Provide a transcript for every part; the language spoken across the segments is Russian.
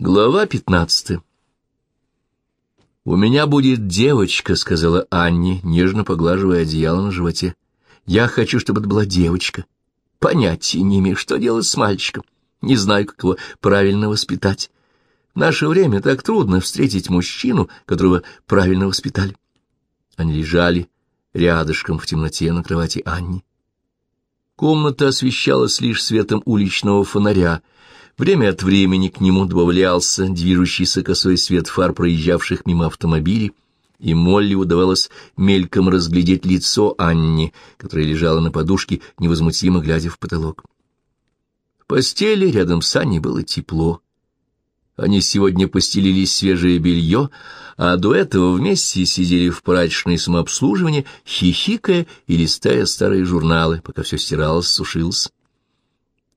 Глава пятнадцатая «У меня будет девочка», — сказала Анне, нежно поглаживая одеяло на животе. «Я хочу, чтобы это была девочка. Понятия не имею, что делать с мальчиком. Не знаю, как его правильно воспитать. В наше время так трудно встретить мужчину, которого правильно воспитали». Они лежали рядышком в темноте на кровати Анни. Комната освещалась лишь светом уличного фонаря — Время от времени к нему добавлялся движущийся косой свет фар проезжавших мимо автомобилей, и Молли удавалось мельком разглядеть лицо Анни, которая лежала на подушке, невозмутимо глядя в потолок. В постели рядом с Анней было тепло. Они сегодня постелили свежее белье, а до этого вместе сидели в прачечной самообслуживании, хихикая и листая старые журналы, пока все стиралось, сушилось.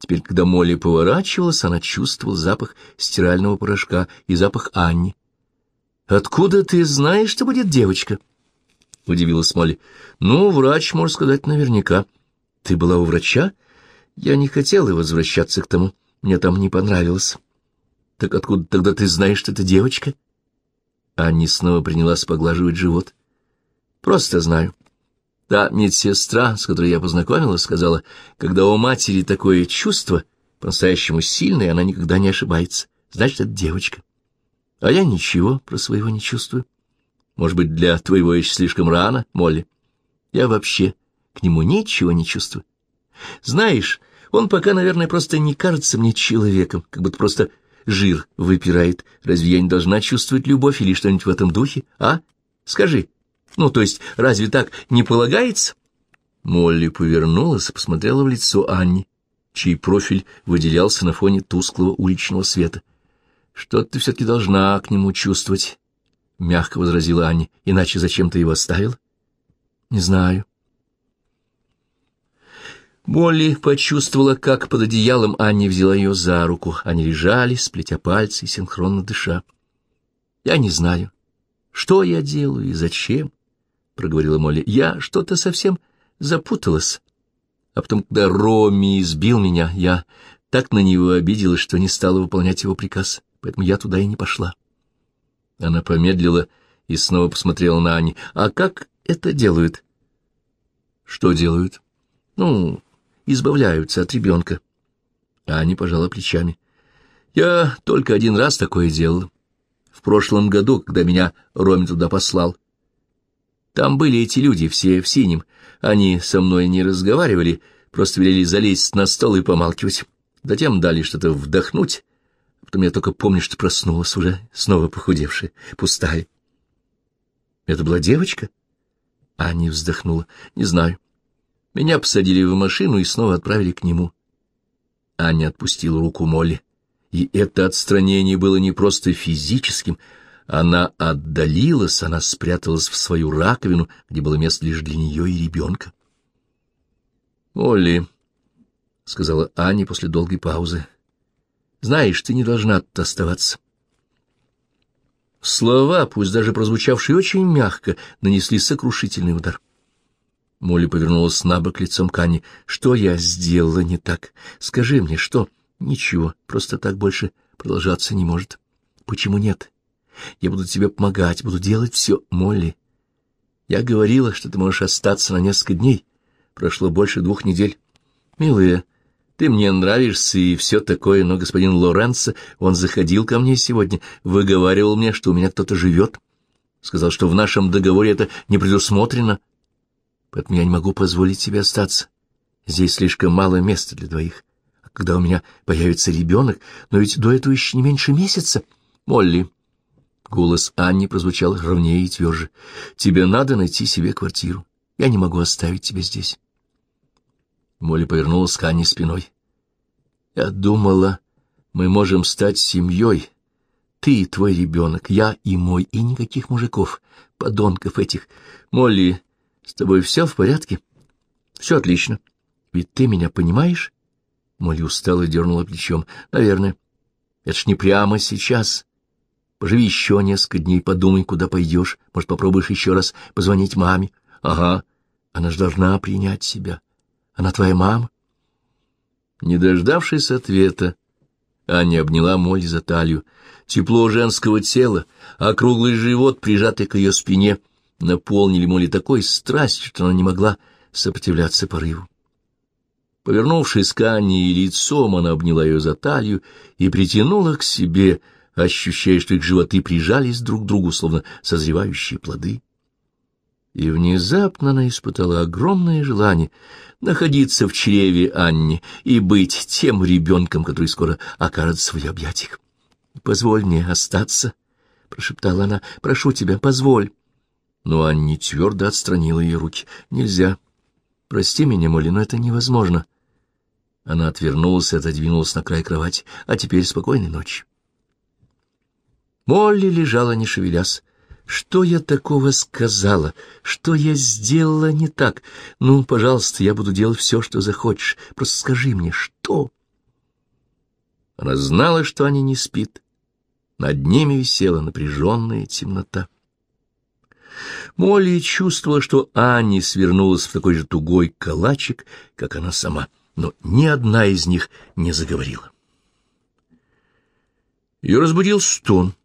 Теперь, когда Молли поворачивалась, она чувствовала запах стирального порошка и запах Анни. «Откуда ты знаешь, что будет девочка?» — удивилась Молли. «Ну, врач, может сказать, наверняка. Ты была у врача? Я не хотела возвращаться к тому. Мне там не понравилось. Так откуда тогда ты знаешь, что это девочка?» Анни снова принялась поглаживать живот. «Просто знаю. Та медсестра, с которой я познакомилась, сказала, когда у матери такое чувство, по-настоящему сильное, она никогда не ошибается. Значит, это девочка. А я ничего про своего не чувствую. Может быть, для твоего еще слишком рано, Молли? Я вообще к нему ничего не чувствую. Знаешь, он пока, наверное, просто не кажется мне человеком, как будто просто жир выпирает. Разве я не должна чувствовать любовь или что-нибудь в этом духе, а? Скажи, ну, то есть, разве так не полагается? Молли повернулась и посмотрела в лицо Анни, чей профиль выделялся на фоне тусклого уличного света. — Что ты все-таки должна к нему чувствовать, — мягко возразила Анни, — иначе зачем ты его оставил? — Не знаю. Молли почувствовала, как под одеялом Анни взяла ее за руку. Они лежали, сплетя пальцы и синхронно дыша. — Я не знаю, что я делаю и зачем. — проговорила Молли. — Я что-то совсем запуталась. А потом, когда Роми избил меня, я так на него обиделась, что не стала выполнять его приказ, поэтому я туда и не пошла. Она помедлила и снова посмотрела на Ани. — А как это делают? — Что делают? — Ну, избавляются от ребенка. Аня пожала плечами. — Я только один раз такое делала. В прошлом году, когда меня Роми туда послал. Там были эти люди, все в синем. Они со мной не разговаривали, просто велели залезть на стол и помалкивать. Затем дали что-то вдохнуть. Потом я только помню, что проснулась уже, снова похудевшая, пустая. Это была девочка? Аня вздохнула. Не знаю. Меня посадили в машину и снова отправили к нему. Аня отпустила руку Молли. И это отстранение было не просто физическим, она отдалилась, она спряталась в свою раковину, где было место лишь для нее и ребенка. — Олли, — сказала Аня после долгой паузы, — знаешь, ты не должна тут оставаться. Слова, пусть даже прозвучавшие очень мягко, нанесли сокрушительный удар. Молли повернулась на бок лицом к Ане. — Что я сделала не так? Скажи мне, что? — Ничего, просто так больше продолжаться не может. — Почему нет? Я буду тебе помогать, буду делать все, Молли. Я говорила, что ты можешь остаться на несколько дней. Прошло больше двух недель. Милая, ты мне нравишься и все такое, но господин Лоренцо, он заходил ко мне сегодня, выговаривал мне, что у меня кто-то живет. Сказал, что в нашем договоре это не предусмотрено. Поэтому я не могу позволить тебе остаться. Здесь слишком мало места для двоих. А когда у меня появится ребенок, но ведь до этого еще не меньше месяца, Молли... Голос Анни прозвучал ровнее и тверже. «Тебе надо найти себе квартиру. Я не могу оставить тебя здесь». Молли повернулась к Анне спиной. «Я думала, мы можем стать семьей. Ты и твой ребенок, я и мой, и никаких мужиков, подонков этих. Молли, с тобой все в порядке?» «Все отлично. Ведь ты меня понимаешь?» Молли устало дернула плечом. «Наверное. Это ж не прямо сейчас. Поживи еще несколько дней, подумай, куда пойдешь. Может, попробуешь еще раз позвонить маме. Ага, она же должна принять себя. Она твоя мама. Не дождавшись ответа, Аня обняла Молли за талию. Тепло женского тела, округлый живот, прижатый к ее спине, наполнили Молли такой страстью, что она не могла сопротивляться порыву. Повернувшись к Анне и лицом, она обняла ее за талию и притянула к себе, ощущая, что их животы прижались друг к другу, словно созревающие плоды. И внезапно она испытала огромное желание находиться в чреве Анне и быть тем ребенком, который скоро окажется в ее объятиях. — Позволь мне остаться, — прошептала она, — прошу тебя, позволь. Но Анне твердо отстранила ее руки. — Нельзя. Прости меня, Молли, но это невозможно. Она отвернулась и отодвинулась на край кровати. — А теперь спокойной ночи. Молли лежала, не шевелясь. Что я такого сказала? Что я сделала не так? Ну, пожалуйста, я буду делать все, что захочешь. Просто скажи мне, что? Она знала, что Аня не спит. Над ними висела напряженная темнота. Молли чувствовала, что Аня свернулась в такой же тугой калачик, как она сама, но ни одна из них не заговорила. Ее разбудил стон.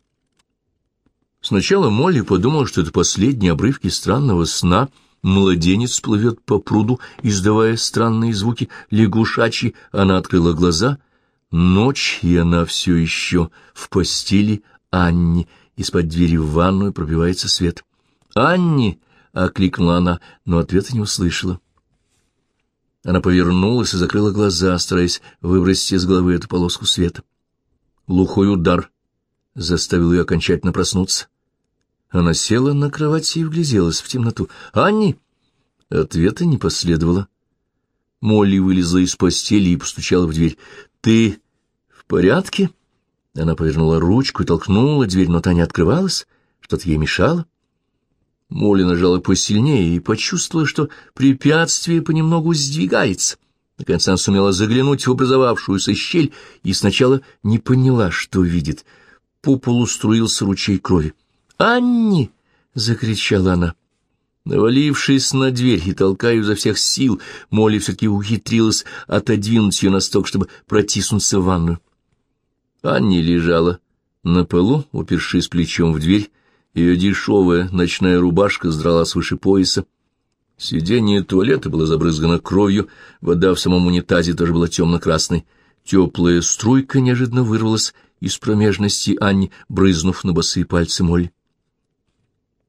Сначала Молли подумала, что это последние обрывки странного сна. Младенец плывет по пруду, издавая странные звуки лягушачьи. Она открыла глаза. Ночь, и она все еще в постели Анни. Из-под двери в ванную пробивается свет. «Анни!» — окликнула она, но ответа не услышала. Она повернулась и закрыла глаза, стараясь выбросить из головы эту полоску света. Глухой удар заставил ее окончательно проснуться. Она села на кровати и вгляделась в темноту. «Анни!» Ответа не последовало. Молли вылезла из постели и постучала в дверь. «Ты в порядке?» Она повернула ручку и толкнула дверь, но та не открывалась. Что-то ей мешало. Молли нажала посильнее и почувствовала, что препятствие понемногу сдвигается. Наконец она сумела заглянуть в образовавшуюся щель и сначала не поняла, что видит. По полу струился ручей крови. «Анни!» — закричала она. Навалившись на дверь и толкая изо всех сил, Молли все-таки ухитрилась отодвинуть ее на сток, чтобы протиснуться в ванную. Анни лежала на полу, упершись плечом в дверь, ее дешевая ночная рубашка сдрала свыше пояса. Сиденье туалета было забрызгано кровью, вода в самом унитазе тоже была темно-красной. Теплая струйка неожиданно вырвалась из промежности Анни, брызнув на босые пальцы Молли.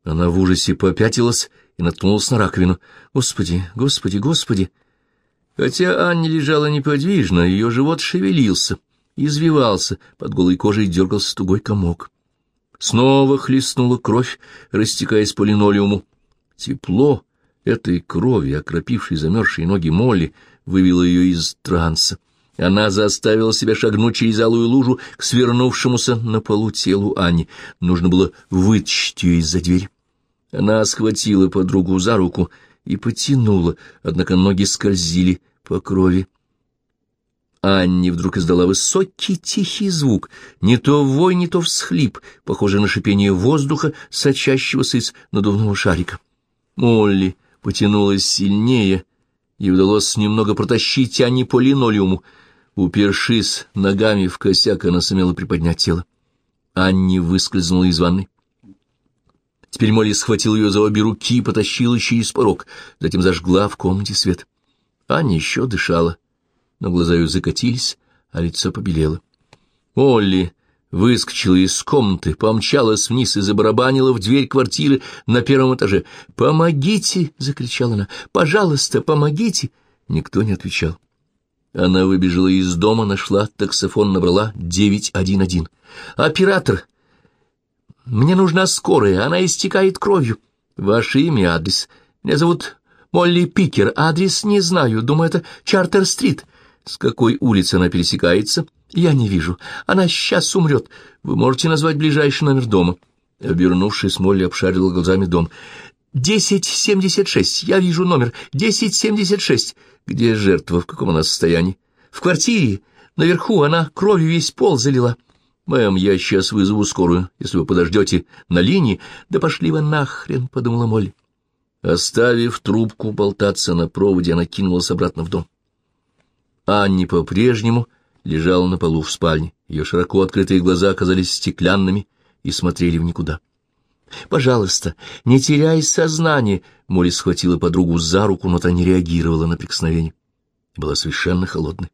Она в ужасе попятилась и наткнулась на раковину. «Господи, господи, господи!» Хотя Анни лежала неподвижно, ее живот шевелился, извивался, под голой кожей дергался тугой комок. Снова хлестнула кровь, растекаясь по линолеуму. Тепло этой крови, окропившей замерзшие ноги Молли, вывело ее из транса. Она заставила себя шагнуть через алую лужу к свернувшемуся на полу телу Ани. Нужно было вытащить ее из-за двери. Она схватила подругу за руку и потянула, однако ноги скользили по крови. Анни вдруг издала высокий тихий звук, не то вой, не то всхлип, похожий на шипение воздуха, сочащегося из надувного шарика. Молли потянулась сильнее, и удалось немного протащить Анни по линолеуму. Упершись ногами в косяк, она сумела приподнять тело. Анни выскользнула из ванной. Теперь Молли схватил ее за обе руки и потащила через порог, затем зажгла в комнате свет. Аня еще дышала, но глаза ее закатились, а лицо побелело. Молли выскочила из комнаты, помчалась вниз и забарабанила в дверь квартиры на первом этаже. «Помогите!» — закричала она. «Пожалуйста, помогите!» Никто не отвечал. Она выбежала из дома, нашла таксофон, набрала 911. «Оператор!» Мне нужна скорая, она истекает кровью. Ваше имя адрес. Меня зовут Молли Пикер. Адрес не знаю. Думаю, это Чартер-стрит. С какой улицы она пересекается? Я не вижу. Она сейчас умрет. Вы можете назвать ближайший номер дома. Обернувшись, Молли обшарила глазами дом. «Десять семьдесят шесть. Я вижу номер. Десять семьдесят шесть. Где жертва? В каком она состоянии? В квартире. Наверху она кровью весь пол залила. «Мэм, я сейчас вызову скорую, если вы подождете на линии». «Да пошли вы нахрен», — подумала Молли. Оставив трубку болтаться на проводе, она кинулась обратно в дом. Анни по-прежнему лежала на полу в спальне. Ее широко открытые глаза оказались стеклянными и смотрели в никуда. «Пожалуйста, не теряй сознание!» Молли схватила подругу за руку, но та не реагировала на прикосновение. Была совершенно холодной.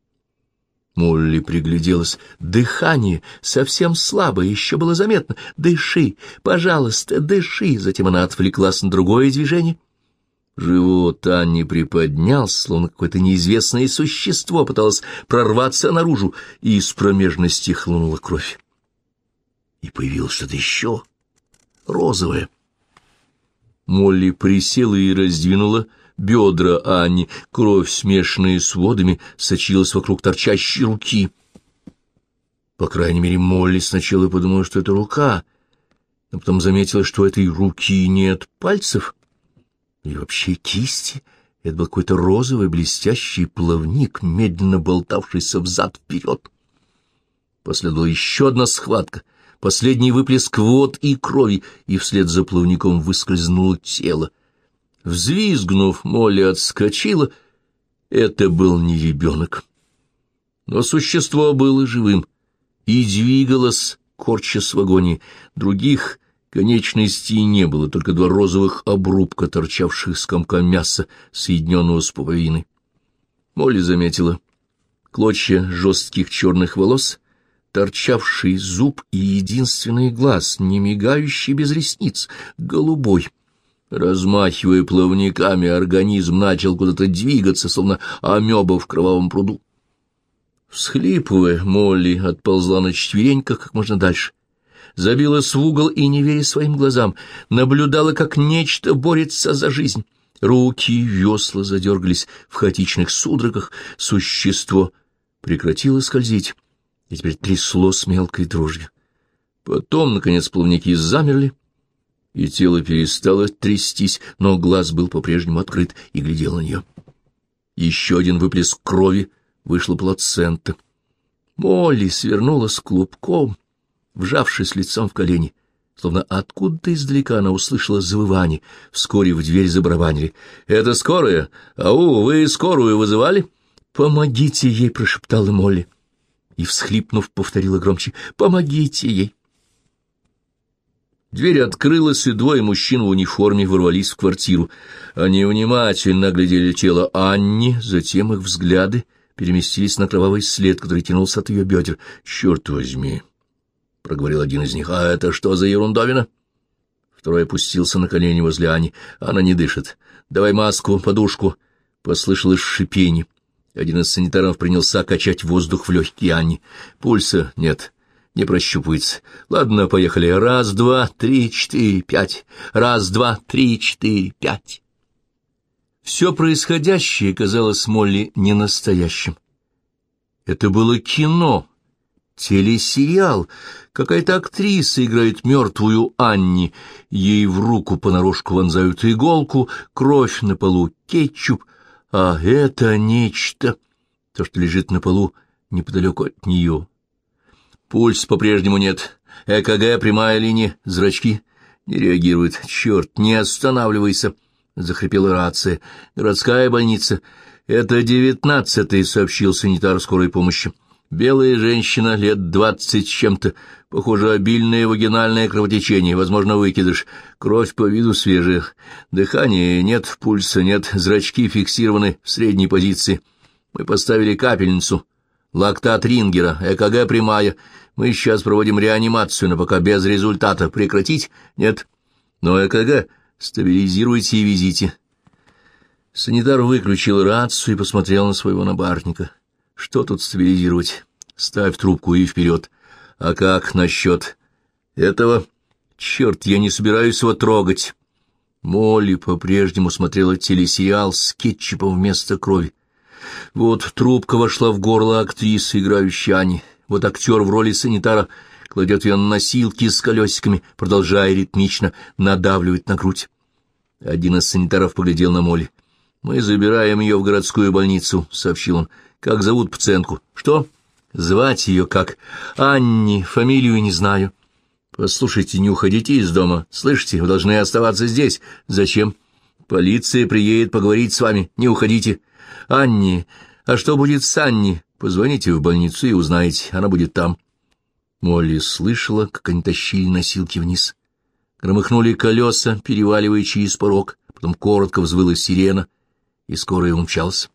Молли пригляделась. Дыхание совсем слабое, еще было заметно. «Дыши, пожалуйста, дыши!» Затем она отвлеклась на другое движение. Живот Анни приподнялся, словно какое-то неизвестное существо пыталось прорваться наружу, и из промежности хлынула кровь. И появилось что-то еще розовое. Молли присела и раздвинула бедра Анни. Кровь, смешанная с водами, сочилась вокруг торчащей руки. По крайней мере, Молли сначала подумала, что это рука, а потом заметила, что этой руки нет пальцев и вообще кисти. Это был какой-то розовый блестящий плавник, медленно болтавшийся взад-вперед. Последовала еще одна схватка, последний выплеск вод и крови, и вслед за плавником выскользнуло тело. Взвизгнув, Молли отскочила. Это был не ребенок. Но существо было живым и двигалось, корчась в агонии. Других конечностей не было, только два розовых обрубка, торчавших с комка мяса, соединенного с пуповиной. Молли заметила клочья жестких черных волос, торчавший зуб и единственный глаз, не мигающий без ресниц, голубой — Размахивая плавниками, организм начал куда-то двигаться, словно амеба в кровавом пруду. Всхлипывая, Молли отползла на четвереньках как можно дальше. Забилась в угол и, не веря своим глазам, наблюдала, как нечто борется за жизнь. Руки и весла задергались в хаотичных судорогах, существо прекратило скользить и теперь трясло с мелкой дрожью. Потом, наконец, плавники замерли, и тело перестало трястись, но глаз был по-прежнему открыт и глядел на нее. Еще один выплеск крови, вышла плацента. Молли свернулась клубком, вжавшись лицом в колени. Словно откуда-то издалека она услышала завывание. Вскоре в дверь забарабанили. «Это скорая? Ау, вы скорую вызывали?» «Помогите ей!» — прошептала Молли. И, всхлипнув, повторила громче. «Помогите ей!» Дверь открылась, и двое мужчин в униформе ворвались в квартиру. Они внимательно оглядели тело Анни, затем их взгляды переместились на кровавый след, который тянулся от ее бедер. «Черт возьми!» — проговорил один из них. «А это что за ерундовина?» Второй опустился на колени возле Ани. «Она не дышит. Давай маску, подушку!» Послышалось шипение. Один из санитаров принялся качать воздух в легкие Анни. «Пульса нет не прощупывается. Ладно, поехали. Раз, два, три, четыре, пять. Раз, два, три, четыре, пять. Все происходящее казалось Молли ненастоящим. Это было кино, телесериал. Какая-то актриса играет мертвую Анни. Ей в руку понарошку вонзают иголку, кровь на полу, кетчуп. А это нечто, то, что лежит на полу неподалеку от нее, Пульс по-прежнему нет. ЭКГ, прямая линия, зрачки не реагируют. Черт, не останавливайся, — захрипела рация. Городская больница. Это девятнадцатый, — сообщил санитар скорой помощи. Белая женщина, лет двадцать с чем-то. Похоже, обильное вагинальное кровотечение, возможно, выкидыш. Кровь по виду свежая. Дыхания нет, пульса нет, зрачки фиксированы в средней позиции. Мы поставили капельницу. Лактат Рингера, ЭКГ прямая. Мы сейчас проводим реанимацию, но пока без результата. Прекратить? Нет. Но ЭКГ стабилизируйте и везите. Санитар выключил рацию и посмотрел на своего напарника. Что тут стабилизировать? Ставь трубку и вперед. А как насчет этого? Черт, я не собираюсь его трогать. Молли по-прежнему смотрела телесериал с кетчупом вместо крови. Вот трубка вошла в горло актрисы, играющей Ани. Вот актер в роли санитара кладет ее на носилки с колесиками, продолжая ритмично надавливать на грудь. Один из санитаров поглядел на Молли. «Мы забираем ее в городскую больницу», — сообщил он. «Как зовут пациентку?» «Что?» «Звать ее как?» «Анни, фамилию не знаю». «Послушайте, не уходите из дома. Слышите, вы должны оставаться здесь. Зачем?» «Полиция приедет поговорить с вами. Не уходите». «Анни, а что будет с Анни? Позвоните в больницу и узнаете, она будет там. Молли слышала, как они тащили носилки вниз. Громыхнули колеса, переваливая через порог, потом коротко взвыла сирена, и скорая умчалась.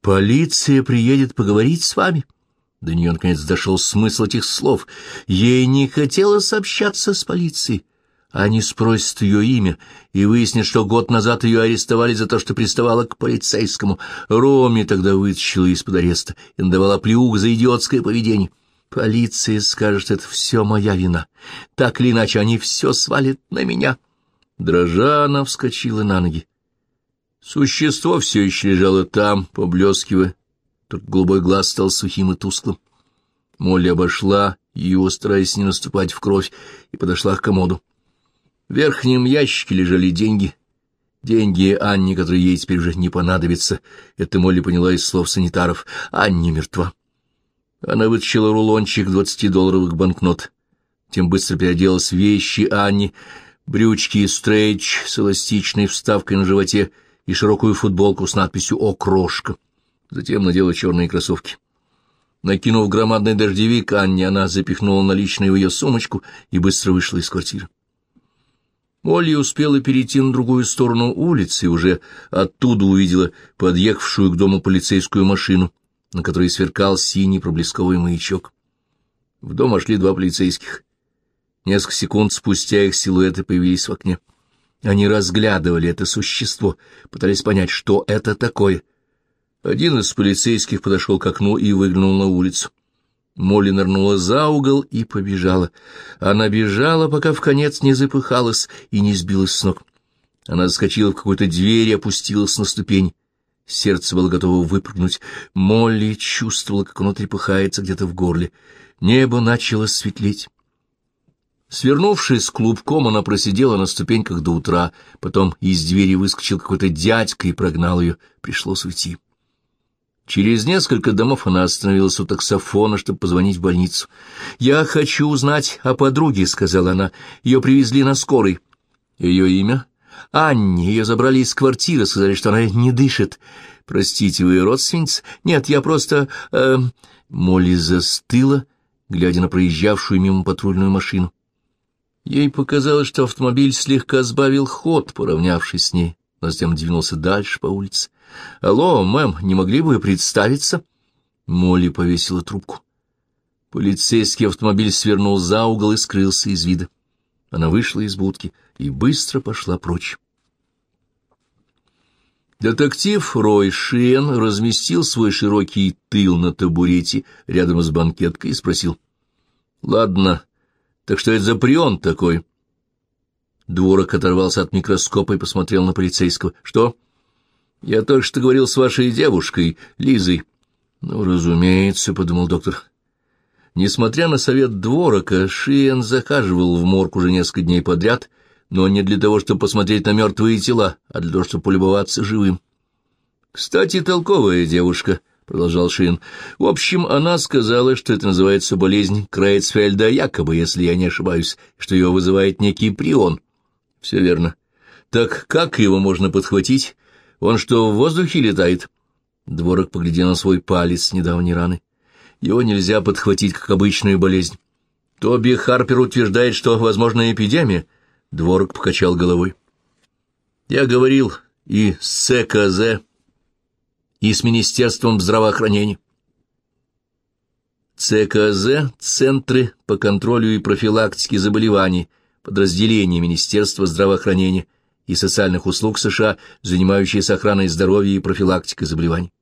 «Полиция приедет поговорить с вами». До нее, наконец, дошел смысл этих слов. Ей не хотелось общаться с полицией. Они спросят ее имя и выяснят, что год назад ее арестовали за то, что приставала к полицейскому. Роми тогда вытащила из-под ареста и надавала плюх за идиотское поведение. Полиция скажет, это все моя вина. Так или иначе, они все свалят на меня. Дрожа она вскочила на ноги. Существо все еще лежало там, поблескивая, только голубой глаз стал сухим и тусклым. Молли обошла его, стараясь не наступать в кровь, и подошла к комоду. В верхнем ящике лежали деньги. Деньги Анне, которые ей теперь уже не понадобятся. Это Молли поняла из слов санитаров. Анне мертва. Она вытащила рулончик двадцатидолларовых банкнот. Тем быстро переоделась вещи Анни, брючки и стрейч с эластичной вставкой на животе и широкую футболку с надписью «О, крошка». Затем надела черные кроссовки. Накинув громадный дождевик, Анне она запихнула наличные в ее сумочку и быстро вышла из квартиры. Молли успела перейти на другую сторону улицы и уже оттуда увидела подъехавшую к дому полицейскую машину, на которой сверкал синий проблесковый маячок. В дом вошли два полицейских. Несколько секунд спустя их силуэты появились в окне. Они разглядывали это существо, пытались понять, что это такое. Один из полицейских подошел к окну и выглянул на улицу. Молли нырнула за угол и побежала. Она бежала, пока в конец не запыхалась и не сбилась с ног. Она заскочила в какую-то дверь и опустилась на ступень. Сердце было готово выпрыгнуть. Молли чувствовала, как оно трепыхается где-то в горле. Небо начало светлеть. Свернувшись клубком, она просидела на ступеньках до утра. Потом из двери выскочил какой-то дядька и прогнал ее. Пришлось уйти. Через несколько домов она остановилась у таксофона, чтобы позвонить в больницу. «Я хочу узнать о подруге», — сказала она. «Ее привезли на скорой». «Ее имя?» «Анни. Ее забрали из квартиры, сказали, что она не дышит». «Простите, вы родственница?» «Нет, я просто...» э... Молли застыла, глядя на проезжавшую мимо патрульную машину. Ей показалось, что автомобиль слегка сбавил ход, поравнявшись с ней, но затем двинулся дальше по улице. «Алло, мэм, не могли бы вы представиться?» Молли повесила трубку. Полицейский автомобиль свернул за угол и скрылся из вида. Она вышла из будки и быстро пошла прочь. Детектив Рой Шиен разместил свой широкий тыл на табурете рядом с банкеткой и спросил. — Ладно, так что это за прион такой? Дворок оторвался от микроскопа и посмотрел на полицейского. — Что? — я только что говорил с вашей девушкой, Лизой. Ну, разумеется, — подумал доктор. Несмотря на совет дворока, Шиен захаживал в морг уже несколько дней подряд, но не для того, чтобы посмотреть на мертвые тела, а для того, чтобы полюбоваться живым. «Кстати, толковая девушка», — продолжал Шиен. «В общем, она сказала, что это называется болезнь Крейцфельда, якобы, если я не ошибаюсь, что ее вызывает некий прион». «Все верно. Так как его можно подхватить?» Он что, в воздухе летает? Дворок поглядел на свой палец с недавней раны. Его нельзя подхватить, как обычную болезнь. Тоби Харпер утверждает, что возможна эпидемия. Дворок покачал головой. Я говорил и с ЦКЗ, и с Министерством здравоохранения. ЦКЗ — Центры по контролю и профилактике заболеваний, подразделение Министерства здравоохранения, и социальных услуг США, занимающиеся охраной здоровья и профилактикой заболеваний.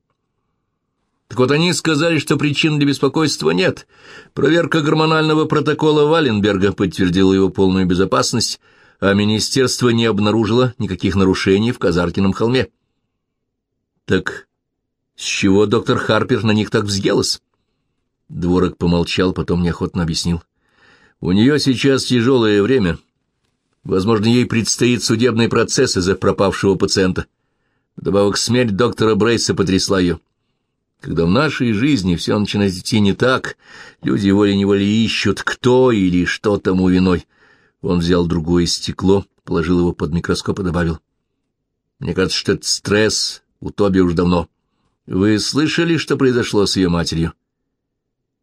Так вот они сказали, что причин для беспокойства нет. Проверка гормонального протокола Валенберга подтвердила его полную безопасность, а министерство не обнаружило никаких нарушений в Казаркином холме. Так с чего доктор Харпер на них так взъелась? Дворок помолчал, потом неохотно объяснил. У нее сейчас тяжелое время. — Возможно, ей предстоит судебный процесс из-за пропавшего пациента. Вдобавок смерть доктора Брейса потрясла ее. Когда в нашей жизни все начинает идти не так, люди волей-неволей ищут, кто или что тому виной. Он взял другое стекло, положил его под микроскоп и добавил. Мне кажется, что этот стресс у Тоби уж давно. Вы слышали, что произошло с ее матерью?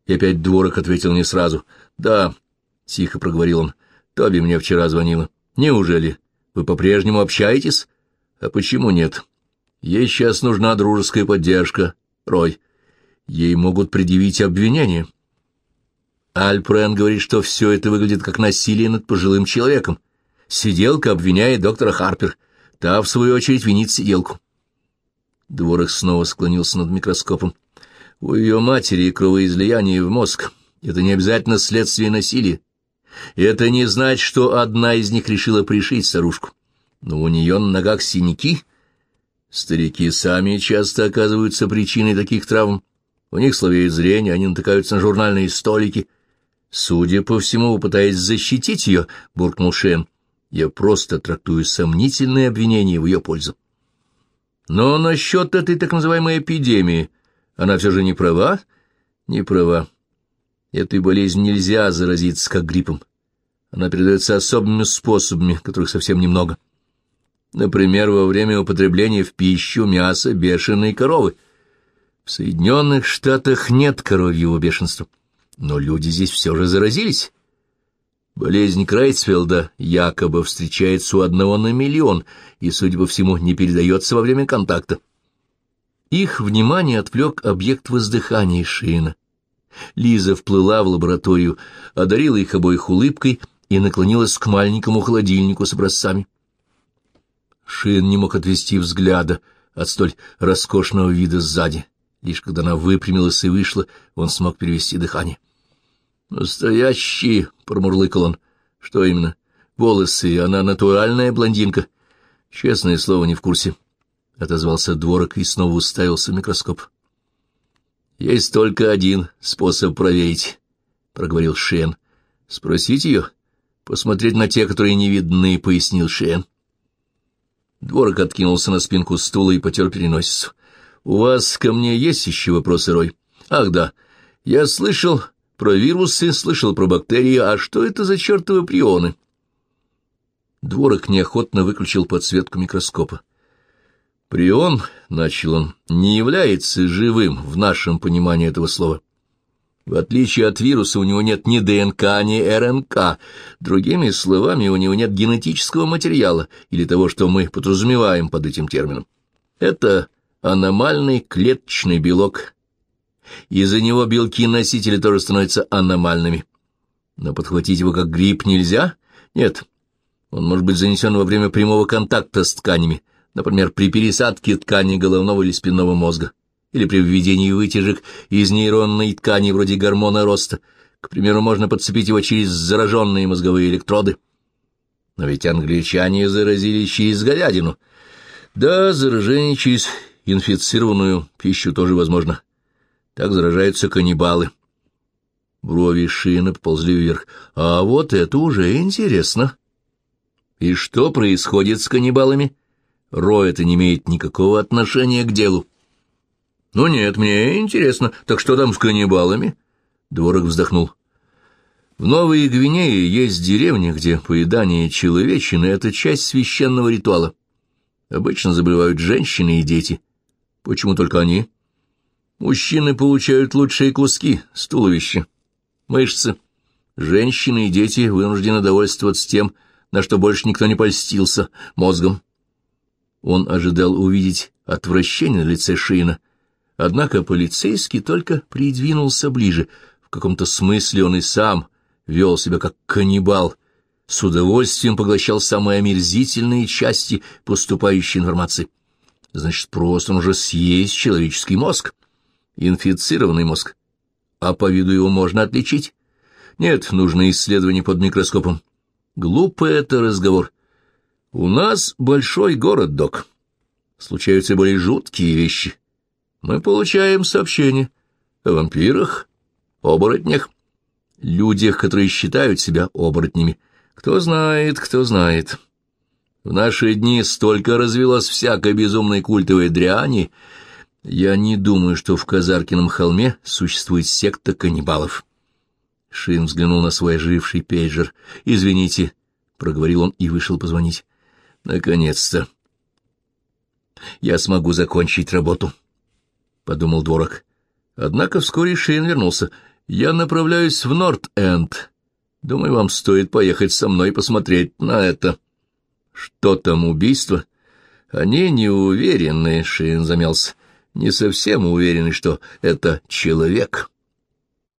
И опять дворок ответил не сразу. Да, тихо проговорил он. Тоби мне вчера звонила. Неужели? Вы по-прежнему общаетесь? А почему нет? Ей сейчас нужна дружеская поддержка, Рой. Ей могут предъявить обвинение. Альпрен говорит, что все это выглядит как насилие над пожилым человеком. Сиделка обвиняет доктора Харпер. Та, в свою очередь, винит сиделку. Дворах снова склонился над микроскопом. У ее матери кровоизлияние в мозг. Это не обязательно следствие насилия. Это не значит, что одна из них решила пришить старушку. Но у нее на ногах синяки. Старики сами часто оказываются причиной таких травм. У них слабеет зрение, они натыкаются на журнальные столики. Судя по всему, вы пытаетесь защитить ее, — буркнул Шен. Я просто трактую сомнительные обвинения в ее пользу. Но насчет этой так называемой эпидемии она все же не права? Не права. Этой болезнью нельзя заразиться, как гриппом. Она передается особыми способами, которых совсем немного. Например, во время употребления в пищу мяса бешеной коровы. В Соединенных Штатах нет коровьего бешенства, но люди здесь все же заразились. Болезнь Крайцфелда якобы встречается у одного на миллион и, судя по всему, не передается во время контакта. Их внимание отвлек объект воздыхания Шина. Лиза вплыла в лабораторию, одарила их обоих улыбкой и наклонилась к маленькому холодильнику с образцами. Шин не мог отвести взгляда от столь роскошного вида сзади. Лишь когда она выпрямилась и вышла, он смог перевести дыхание. «Настоящий!» — промурлыкал он. «Что именно?» «Волосы. Она натуральная блондинка». «Честное слово, не в курсе», — отозвался дворок и снова уставился в микроскоп. «Есть только один способ проверить», — проговорил Шен. «Спросить ее? Посмотреть на те, которые не видны», — пояснил Шен. Дворок откинулся на спинку стула и потер переносицу. «У вас ко мне есть еще вопросы, Рой?» «Ах, да. Я слышал, про вирусы, слышал про бактерии, а что это за чертовы прионы? Дворок неохотно выключил подсветку микроскопа. Прион, — начал он, — не является живым в нашем понимании этого слова. В отличие от вируса у него нет ни ДНК, ни РНК. Другими словами, у него нет генетического материала или того, что мы подразумеваем под этим термином. Это аномальный клеточный белок, из-за него белки-носители тоже становятся аномальными. Но подхватить его как грипп нельзя? Нет. Он может быть занесен во время прямого контакта с тканями, например, при пересадке ткани головного или спинного мозга, или при введении вытяжек из нейронной ткани вроде гормона роста. К примеру, можно подцепить его через зараженные мозговые электроды. Но ведь англичане заразились через говядину. Да, заражение через инфицированную пищу тоже возможно. Так заражаются каннибалы. Брови Шина поползли вверх. А вот это уже интересно. И что происходит с каннибалами? Рой это не имеет никакого отношения к делу. Ну нет, мне интересно. Так что там с каннибалами? Дворок вздохнул. В Новой Гвинее есть деревня, где поедание человечины — это часть священного ритуала. Обычно заболевают женщины и дети. Почему только они? Мужчины получают лучшие куски с туловища, мышцы. Женщины и дети вынуждены довольствоваться тем, на что больше никто не польстился, мозгом. Он ожидал увидеть отвращение на лице Шина, однако полицейский только придвинулся ближе. В каком-то смысле он и сам вел себя как каннибал, с удовольствием поглощал самые омерзительные части поступающей информации. Значит, просто он уже съесть человеческий мозг инфицированный мозг. А по виду его можно отличить? Нет, нужно исследование под микроскопом. Глупый это разговор. У нас большой город, док. Случаются более жуткие вещи. Мы получаем сообщения о вампирах, оборотнях, людях, которые считают себя оборотнями. Кто знает, кто знает. В наши дни столько развелось всякой безумной культовой дряни, я не думаю, что в Казаркином холме существует секта каннибалов. Шин взглянул на свой оживший пейджер. «Извините», — проговорил он и вышел позвонить. «Наконец-то! Я смогу закончить работу». подумал Дворок. Однако вскоре Шейн вернулся. «Я направляюсь в Норт-Энд. Думаю, вам стоит поехать со мной посмотреть на это». «Что там, убийство?» «Они не уверены», — Шейн замялся. «Не совсем уверены, что это человек».